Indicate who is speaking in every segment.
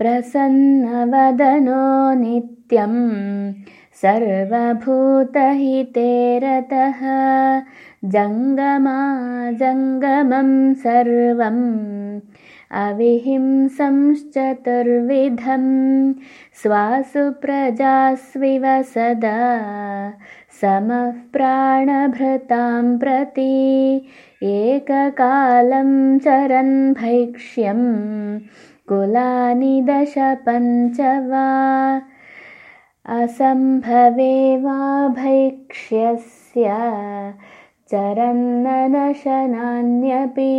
Speaker 1: प्रसन्नवदनो नित्यं सर्वभूतहिते रतः जङ्गमाजङ्गमं सर्वम् अविहिंसंश्चतुर्विधं स्वासु प्रजास्विव सदा समः प्राणभृतां प्रति एककालं चरन् भैक्ष्यं कुलानि दश पञ्च वा असम्भवे वा भैक्ष्यस्य। चरन्ननशनान्यपि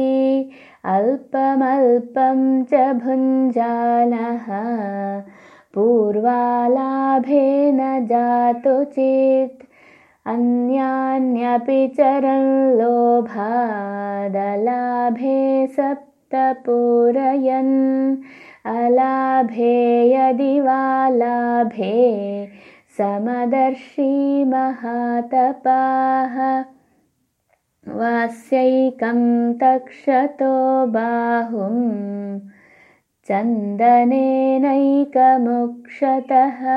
Speaker 1: अल्पमल्पं च भुञ्जानः पूर्वालाभेन जातु चेत् अन्यान्यपि चरल्लोभादलाभे सप्तपूरयन् अलाभे यदि वा लाभे समदर्शी महातपाः। वास्यैकं तक्षतो बाहुं। चन्दनेनैकमुक्षतः।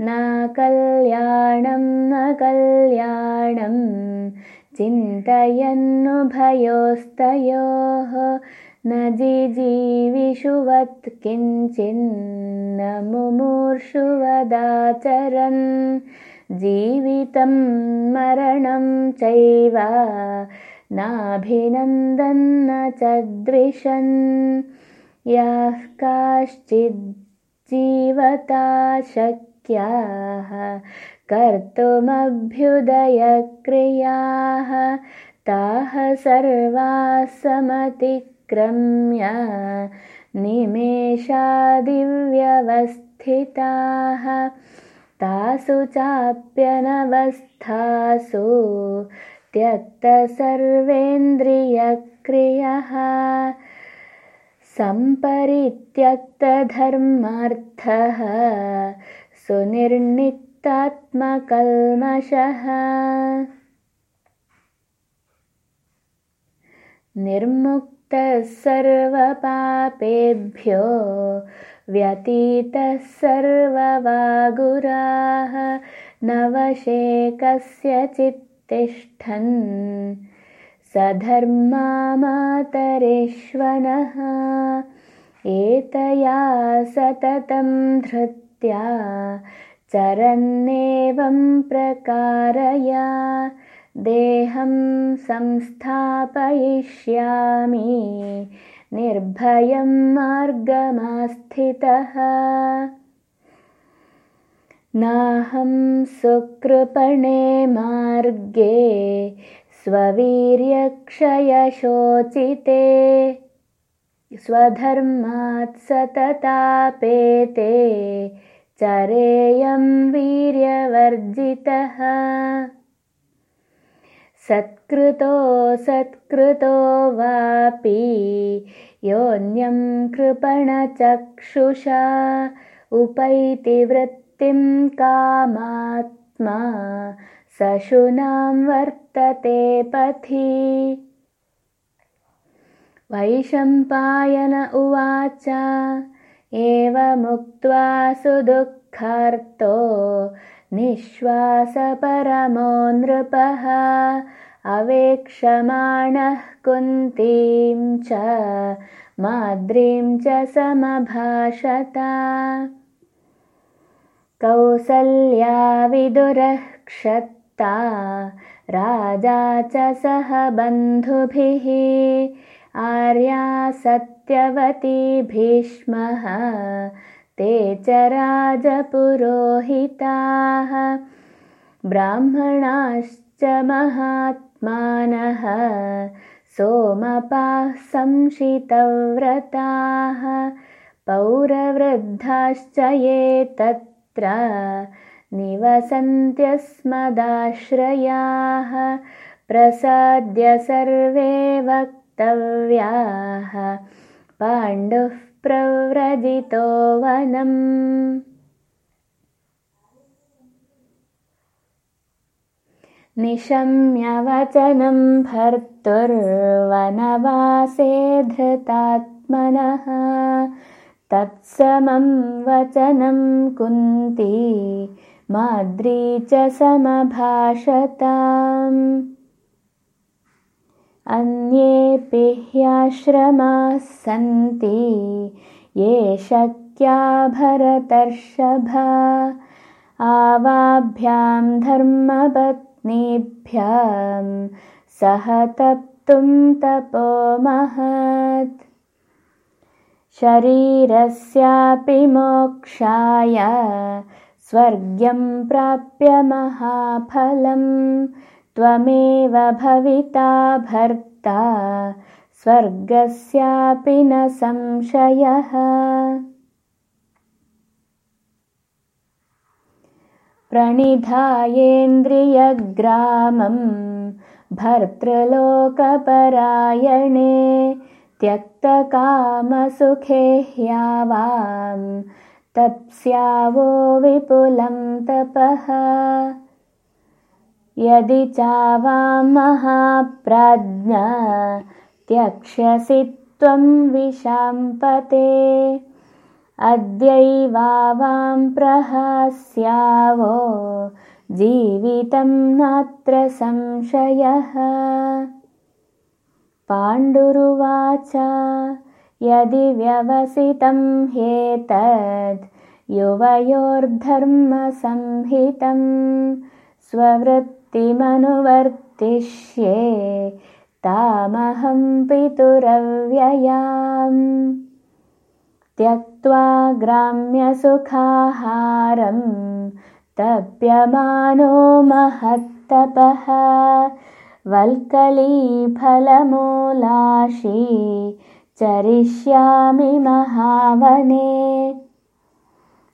Speaker 1: न कल्याणं न कल्याणं चिन्तयन्नुभयोस्तयोः न जिजीविषुवत् किञ्चिन्न मुमूर्षुवदाचरन्। जीवितं मरणं चैव नाभिनन्दन्न च दृशन् याः काश्चिज्जीवता शक्याः कर्तुमभ्युदयक्रियाः ताः सर्वाः समतिक्रम्य निमेषादिव्यवस्थिताः। तासु चाप्यनवस्थासु त्यक्तसर्वेन्द्रियक्रियः। सम्परित्यक्तधर्मार्थः सुनिर्णिक्तात्मकल्मषः निर्मुक्तः सर्वपापेभ्यो व्यतीतः सर्ववागुराः। नवशे कस्यचित्तिष्ठन् सधर्मामातरेष्वनः एतया सततं धृत्या चरन्नेवं प्रकारया। देहं संस्थापयिष्यामि। निर्भयं मार्गमास्थितः। नाहं सुकृपणे मार्गे स्ववीर्यक्षयशोचिते स्वधर्मात् सततापेते चरेयं वीर्यवर्जितः। सत्कृतो सत्कृतो वापि योऽन्यं कृपणचक्षुषा उपैति वृत्तिं कामात्मा सशुनां वर्तते पथि। वैशम्पायन उवाच एवमुक्त्वा सुदुःखार्तो निःश्वासपरमो नृपः अवेक्षमाणः कुन्तीं च माद्रीं च समभाषता। कौसल्याविदुरः क्षत्ता राजा च सह बन्धुभिः आर्या सत्यवती भीष्मः ते च राजपुरोहिताः ब्राह्मणाश्च महात्मानः सोमपाः संशितव्रताः पौरवृद्धाश्च ये तत्र निवसन्त्यस्मदाश्रयाः प्रसाद्य सर्वे वक्तव्याः पाण्डुः प्रव्रजितो वनम्। निशम्यवचनं भर्तुर्वनवासे धृतात्मनः। तत्समं वचनं कुन्ती माद्री च समभाषताम् अन्येऽपि ह्याश्रमाः सन्ति ये शक्या भरतर्षभा। आवाभ्यां धर्मपत्नीभ्यां सह तप्तुं तपो महत्। शरीरस्यापि मोक्षाय स्वर्ग्यं प्राप्य महाफलं त्वमेव भविता भर्ता। स्वर्गस्यापि न संशयः। प्रणिधायेन्द्रियग्रामं भर्तृलोकपरायणे त्यक्तकामसुखे ह्यावां तप्स्यावो विपुलं तपः यदि चावां महाप्राज्ञा त्यक्ष्यसि त्वं विशाम्पते। अद्यैवावां प्रहास्यावो जीवितं नात्र संशयः। पाण्डुरुवाच यदि व्यवसितं ह्येतद् युवयोर्धर्मसंहितं स्ववृत्तिमनुवर्तिष्ये तामहं पितुरव्ययाम्। त्यक्त्वा ग्राम्यसुखाहारं तप्यमानो महत्तपः। वल्कलीफलमूलाशी चरिष्यामि महावने।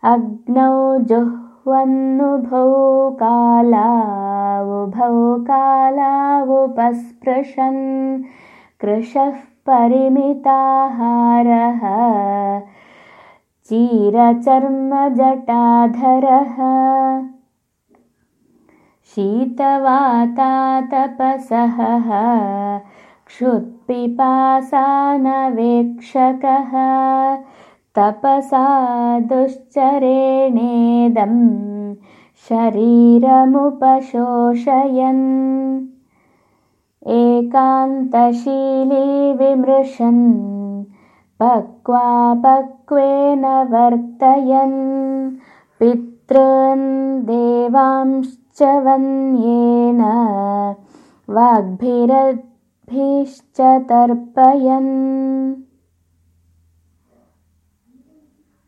Speaker 1: अग्नौ जुह्वन्नुभौ कालावुभौ कालावुपस्पृशन् कृशः परिमिताहारः चीरचर्मजटाधरः। शीतवातातपसः क्षुत्पिपासानवेक्षकः तपसा दुश्चरेणेदं शरीरमुपशोषयन्। एकान्तशीली विमृशन्। पक्वेन वर्तयन्। पितॄन् देवांश्च वन्येन। वाग्भिरद्भिश्च तर्पयन्